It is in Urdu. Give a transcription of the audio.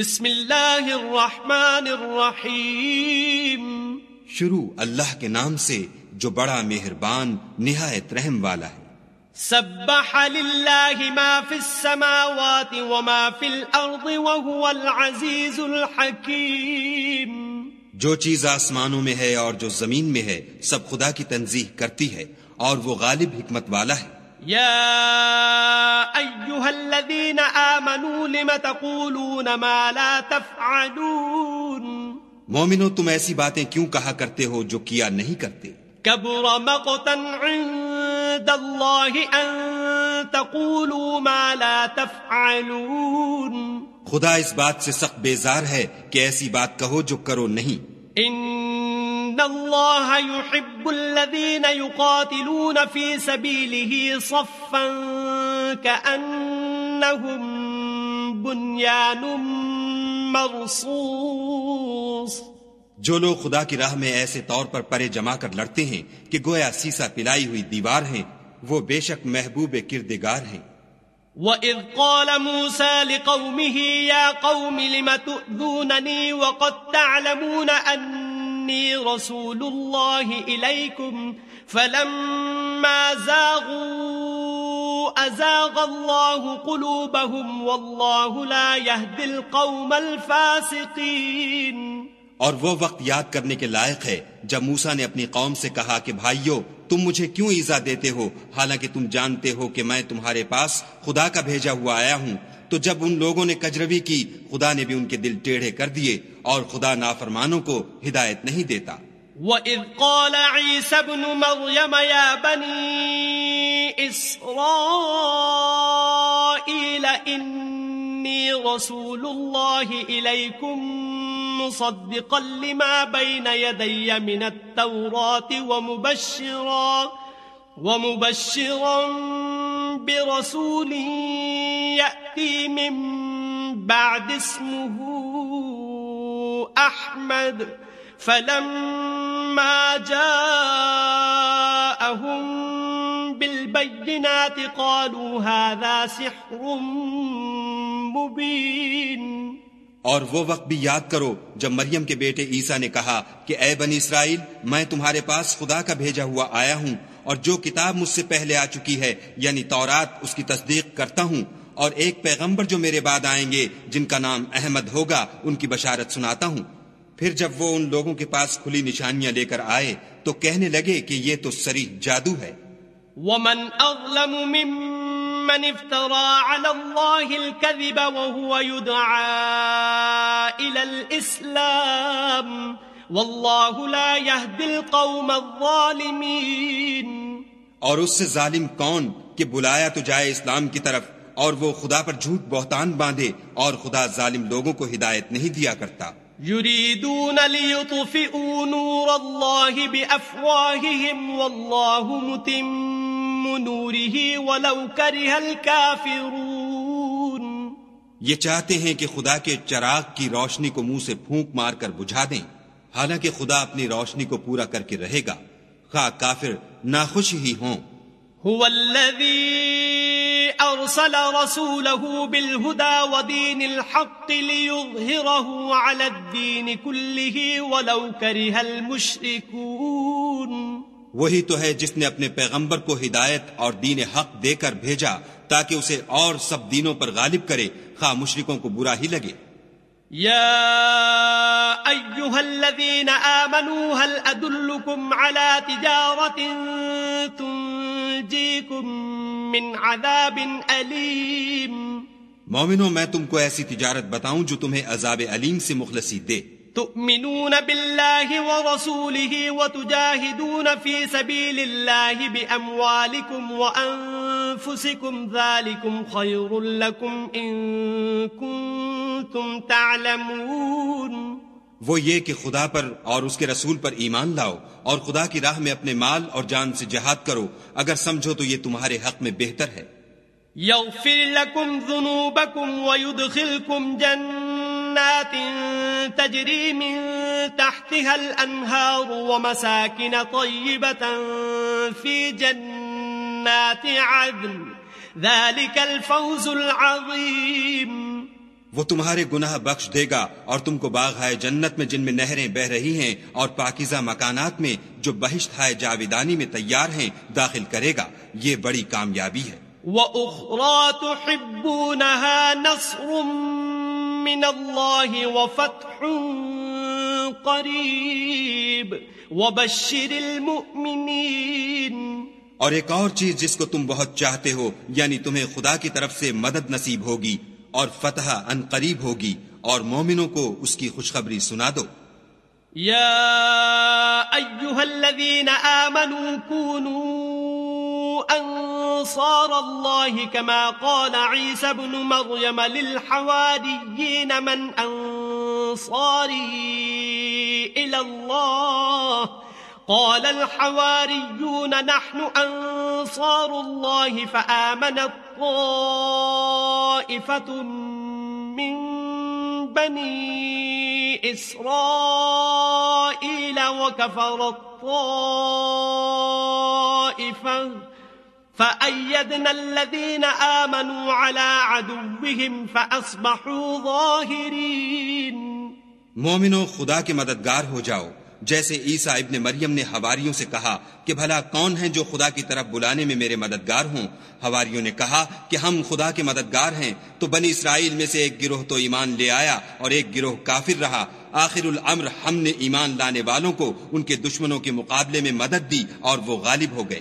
بسم اللہ الرحمن الرحیم۔ شروع اللہ کے نام سے جو بڑا مہربان نہایت رحم والا ہے۔ سبح للہ ما فی السماوات وما فی الارض وهو العزیز الحکیم۔ جو چیز آسمانوں میں ہے اور جو زمین میں ہے سب خدا کی تنظیح کرتی ہے اور وہ غالب حکمت والا ہے۔ یا ایوہا الذین آمنوا لم تقولون ما لا تفعلون؟ مومنو تم ایسی باتیں کیوں کہا کرتے ہو جو کیا نہیں کرتے؟ کبر مقتا عند اللہ ان تقولوا ما لا تفعلون. خدا اس بات سے سخت بیزار ہے کہ ایسی بات کہو جو کرو نہیں۔ ان اللہ يحب الذین یقاتلون فی سبیلہ صفا کأنہم بنیان مرصوص۔ جو لوگ خدا کی راہ میں ایسے طور پر پرے جما کر لڑتے ہیں کہ گویا سیسا پلائی ہوئی دیوار ہیں وہ بے شک محبوب کردگار ہیں۔ وَإِذْ قَالَ مُوسَى لِقَوْمِهِ يَا قَوْمِ لِمَ تُؤْذُونَنِي وَقَدْ تَعْلَمُونَ أَنِّي رَسُولُ اللَّهِ إِلَيْكُمْ فَلَمَّا زَاغُوا أَزَاغَ اللَّهُ قُلُوبَهُمْ وَاللَّهُ لَا يَهْدِ الْقَوْمَ الْفَاسِقِينَ. اور وہ وقت یاد کرنے کے لائق ہے جب موسا نے اپنی قوم سے کہا کہ بھائیو تم مجھے کیوں ایزا دیتے ہو؟ حالانکہ تم جانتے ہو کہ میں تمہارے پاس خدا کا بھیجا ہوا آیا ہوں۔ تو جب ان لوگوں نے کجروی کی خدا نے بھی ان کے دل ٹیڑھے کر دیے اور خدا نافرمانوں کو ہدایت نہیں دیتا۔ وَإِذْ قَالَ عِيسَى ابْنُ مَرْيَمَ يَا بَنِي إِسْرَائِيلَ، إِنِّي رَسُولُ اللَّهِ إِلَيْكُمْ مصدقا لما بين يدي من التوراة ومبشرا ومبشرا برسول يأتي من بعد اسمه أحمد. فلما جاءهم بالبينات قالوا هذا سحر مبين. اور وہ وقت بھی یاد کرو جب مریم کے بیٹے عیسیٰ نے کہا کہ اے بنی اسرائیل، میں تمہارے پاس خدا کا بھیجا ہوا آیا ہوں اور جو کتاب مجھ سے پہلے آ چکی ہے یعنی تورات، اس کی تصدیق کرتا ہوں اور ایک پیغمبر جو میرے بعد آئیں گے، جن کا نام احمد ہوگا، ان کی بشارت سناتا ہوں۔ پھر جب وہ ان لوگوں کے پاس کھلی نشانیاں لے کر آئے تو کہنے لگے کہ یہ تو سری جادو ہے۔ ومن اظلم من افترى على الله الكذب وهو يدعى إلى الإسلام والله لا يهدي القوم الظالمين۔ اور اس سے ظالم کون کہ بلایا تو جائے اسلام کی طرف اور وہ خدا پر جھوٹ بہتان باندھے اور خدا ظالم لوگوں کو ہدایت نہیں دیا کرتا۔ يريدون ليطفئوا نور الله بأفواههم والله متم نوره ولو كره الكافرون. یہ چاہتے ہیں کہ خدا کے چراغ کی روشنی کو منہ سے پھونک مار کر بجھا دیں۔ حالانکہ خدا اپنی روشنی کو پورا کر کے رہے گا۔ خواہ کافر ناخوش ہی ہوں۔ هو الذي ارسل رسوله بالهدى ودين الحق ليظهره على الدين كله ولو كره المشركون. وہی تو ہے جس نے اپنے پیغمبر کو ہدایت اور دین حق دے کر بھیجا تاکہ اسے اور سب دینوں پر غالب کرے خواہ مشرکوں کو برا ہی لگے۔ یا ایوہا الذین آمنوا هل ادلکم على تجارت تنجیکم من عذاب علیم مومنوں میں تم کو ایسی تجارت بتاؤں جو تمہیں عذاب علیم سے مخلصی دے۔ تؤمنون بالله ورسوله وتجاهدون في سبيل الله بأموالكم وأنفسكم ذلكم خير لكم إن كنتم تعلمون. وہ یہ کہ خدا پر اور اس کے رسول پر ایمان لاؤ اور خدا کی راہ میں اپنے مال اور جان سے جہاد کرو، اگر سمجھو تو یہ تمہارے حق میں بہتر ہے۔ یغفر لکم ذنوبکم ویدخلکم جنات جنات تجري من تحتها الأنهار ومساكن طيبة في جنات عدن۔ ذلك الفوز العظيم وہ تمہارے گناہ بخش دے گا اور تم کو باغ ہے جنت میں جن میں نہریں بہ رہی ہیں اور پاکیزہ مکانات میں جو بہشت ہے جاویدانی میں تیار ہیں داخل کرے گا یہ بڑی کامیابی ہے۔ وأخرى تحبونها نصر من الله وفتح قريب وبشر المؤمنين۔ اور ایک اور چیز جس کو تم بہت چاہتے ہو یعنی تمہیں خدا کی طرف سے مدد نصیب ہوگی اور فتح ان قریب ہوگی اور مومنوں کو اس کی خوشخبری سنا دو۔ يا أيها الذين آمنوا كونوا أنصار الله كما قال عيسى بن مريم للحواريين من أنصاري إلى الله قال الحواريون نحن أنصار الله فآمنت طائفة من بني إسرائيل وكفرت طائفة فأيدنا الذين آمنوا على عدوهم فأصبحوا ظاهرين مومنو، خدا کے مددگار ہو جاؤ۔ جیسے عیسیٰ ابن مریم نے ہواریوں سے کہا کہ بھلا کون ہیں جو خدا کی طرف بلانے میں میرے مددگار ہوں؟ ہواریوں نے کہا کہ ہم خدا کے مددگار ہیں، تو بنی اسرائیل میں سے ایک گروہ تو ایمان لے آیا اور ایک گروہ کافر رہا۔ آخر الامر ہم نے ایمان لانے والوں کو ان کے دشمنوں کے مقابلے میں مدد دی اور وہ غالب ہو گئے۔